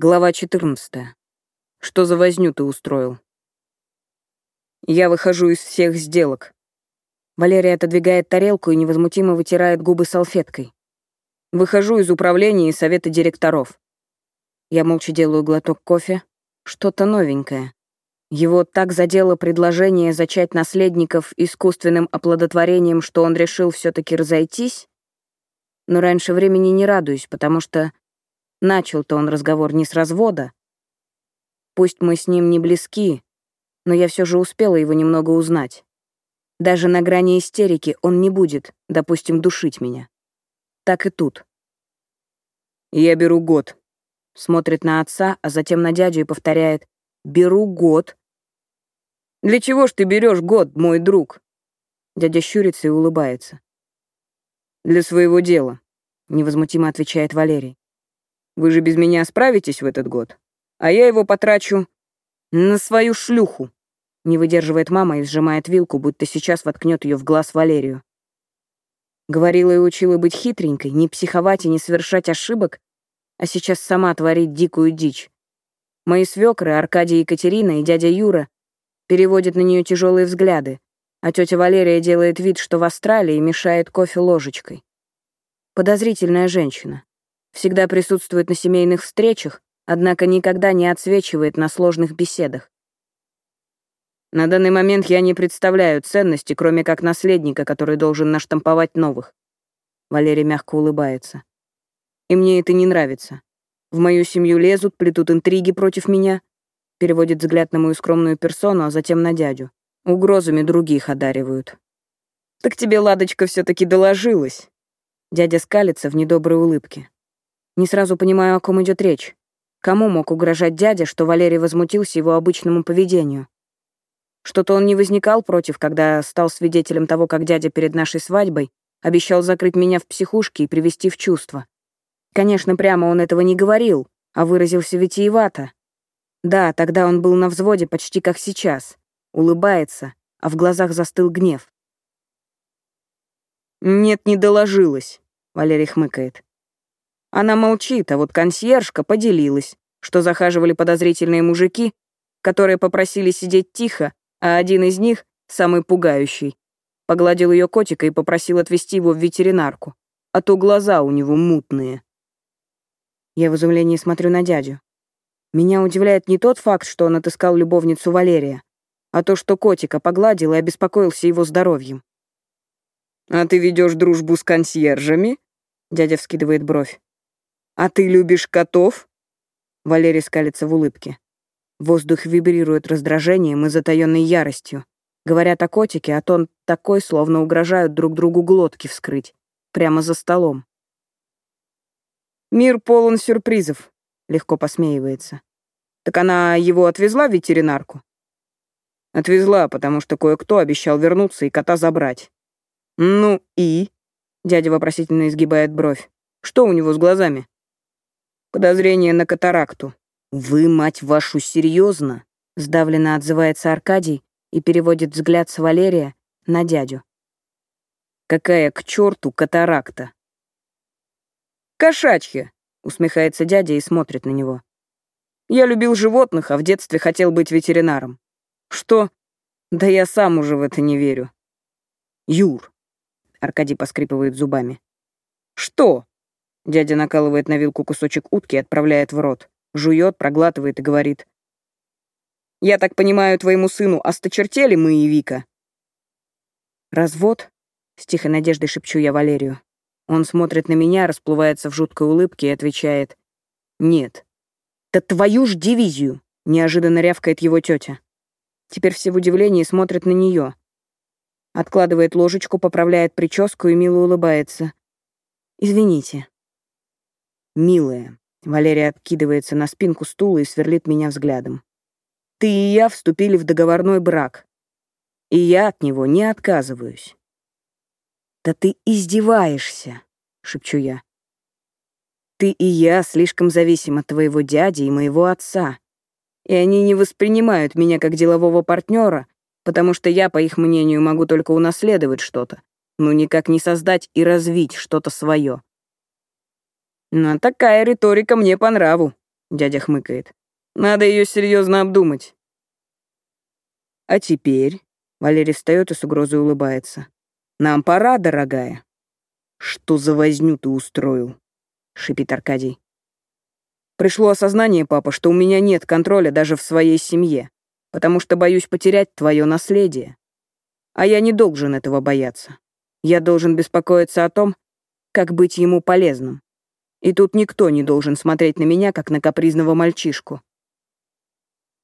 Глава 14. Что за возню ты устроил? Я выхожу из всех сделок. Валерия отодвигает тарелку и невозмутимо вытирает губы салфеткой. Выхожу из управления и совета директоров. Я молча делаю глоток кофе. Что-то новенькое. Его так задело предложение зачать наследников искусственным оплодотворением, что он решил все таки разойтись. Но раньше времени не радуюсь, потому что Начал-то он разговор не с развода. Пусть мы с ним не близки, но я все же успела его немного узнать. Даже на грани истерики он не будет, допустим, душить меня. Так и тут. «Я беру год», — смотрит на отца, а затем на дядю и повторяет «беру год». «Для чего ж ты берешь год, мой друг?» Дядя щурится и улыбается. «Для своего дела», — невозмутимо отвечает Валерий. Вы же без меня справитесь в этот год. А я его потрачу на свою шлюху. Не выдерживает мама и сжимает вилку, будто сейчас воткнет ее в глаз Валерию. Говорила и учила быть хитренькой, не психовать и не совершать ошибок, а сейчас сама творит дикую дичь. Мои свекры, Аркадий и Екатерина и дядя Юра, переводят на нее тяжелые взгляды, а тетя Валерия делает вид, что в Австралии мешает кофе ложечкой. Подозрительная женщина всегда присутствует на семейных встречах, однако никогда не отсвечивает на сложных беседах. На данный момент я не представляю ценности, кроме как наследника, который должен наштамповать новых. Валерий мягко улыбается. И мне это не нравится. В мою семью лезут, плетут интриги против меня, переводит взгляд на мою скромную персону, а затем на дядю. Угрозами других одаривают. «Так тебе Ладочка все таки доложилась». Дядя скалится в недоброй улыбке. Не сразу понимаю, о ком идет речь. Кому мог угрожать дядя, что Валерий возмутился его обычному поведению? Что-то он не возникал против, когда стал свидетелем того, как дядя перед нашей свадьбой обещал закрыть меня в психушке и привести в чувство. Конечно, прямо он этого не говорил, а выразился витиевато. Да, тогда он был на взводе почти как сейчас. Улыбается, а в глазах застыл гнев. «Нет, не доложилась», — Валерий хмыкает. Она молчит, а вот консьержка поделилась, что захаживали подозрительные мужики, которые попросили сидеть тихо, а один из них, самый пугающий, погладил ее котика и попросил отвезти его в ветеринарку, а то глаза у него мутные. Я в изумлении смотрю на дядю. Меня удивляет не тот факт, что он отыскал любовницу Валерия, а то, что котика погладил и обеспокоился его здоровьем. «А ты ведешь дружбу с консьержами?» Дядя вскидывает бровь. «А ты любишь котов?» Валерий скалится в улыбке. Воздух вибрирует раздражением и затаённой яростью. Говорят о котике, а тон такой, словно угрожают друг другу глотки вскрыть. Прямо за столом. «Мир полон сюрпризов», — легко посмеивается. «Так она его отвезла в ветеринарку?» «Отвезла, потому что кое-кто обещал вернуться и кота забрать». «Ну и?» — дядя вопросительно изгибает бровь. «Что у него с глазами?» Подозрение на катаракту. Вы, мать вашу, серьезно? Сдавленно отзывается Аркадий и переводит взгляд с Валерия на дядю. Какая к черту катаракта? Кошачья, усмехается дядя и смотрит на него. Я любил животных, а в детстве хотел быть ветеринаром. Что? Да я сам уже в это не верю. Юр, Аркадий поскрипывает зубами. Что? Дядя накалывает на вилку кусочек утки и отправляет в рот. Жует, проглатывает и говорит. «Я так понимаю, твоему сыну осточертели мы и Вика?» «Развод?» — с тихой надеждой шепчу я Валерию. Он смотрит на меня, расплывается в жуткой улыбке и отвечает. «Нет». «Да твою ж дивизию!» — неожиданно рявкает его тетя. Теперь все в удивлении смотрят на нее. Откладывает ложечку, поправляет прическу и мило улыбается. «Извините». «Милая», — Валерия откидывается на спинку стула и сверлит меня взглядом. «Ты и я вступили в договорной брак, и я от него не отказываюсь». «Да ты издеваешься», — шепчу я. «Ты и я слишком зависим от твоего дяди и моего отца, и они не воспринимают меня как делового партнера, потому что я, по их мнению, могу только унаследовать что-то, но никак не создать и развить что-то свое. Но такая риторика мне по нраву. дядя хмыкает. Надо ее серьезно обдумать. А теперь, Валерий встает и с угрозой улыбается. Нам пора, дорогая. Что за возню ты устроил? Шипит Аркадий. Пришло осознание, папа, что у меня нет контроля даже в своей семье, потому что боюсь потерять твое наследие. А я не должен этого бояться. Я должен беспокоиться о том, как быть ему полезным. И тут никто не должен смотреть на меня, как на капризного мальчишку.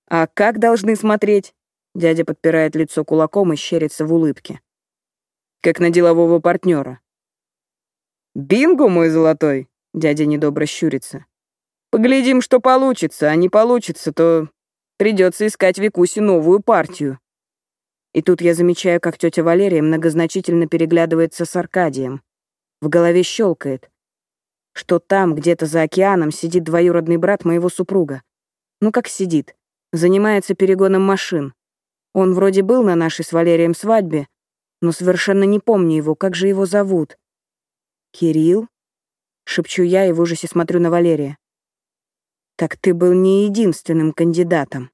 А как должны смотреть? Дядя подпирает лицо кулаком и щерится в улыбке. Как на делового партнера. «Бинго, мой золотой!» — дядя недобро щурится. «Поглядим, что получится, а не получится, то придется искать Викусе новую партию». И тут я замечаю, как тетя Валерия многозначительно переглядывается с Аркадием. В голове щелкает, что там, где-то за океаном, сидит двоюродный брат моего супруга. Ну как сидит? Занимается перегоном машин. Он вроде был на нашей с Валерием свадьбе, но совершенно не помню его, как же его зовут. «Кирилл?» — шепчу я и в ужасе смотрю на Валерия. «Так ты был не единственным кандидатом».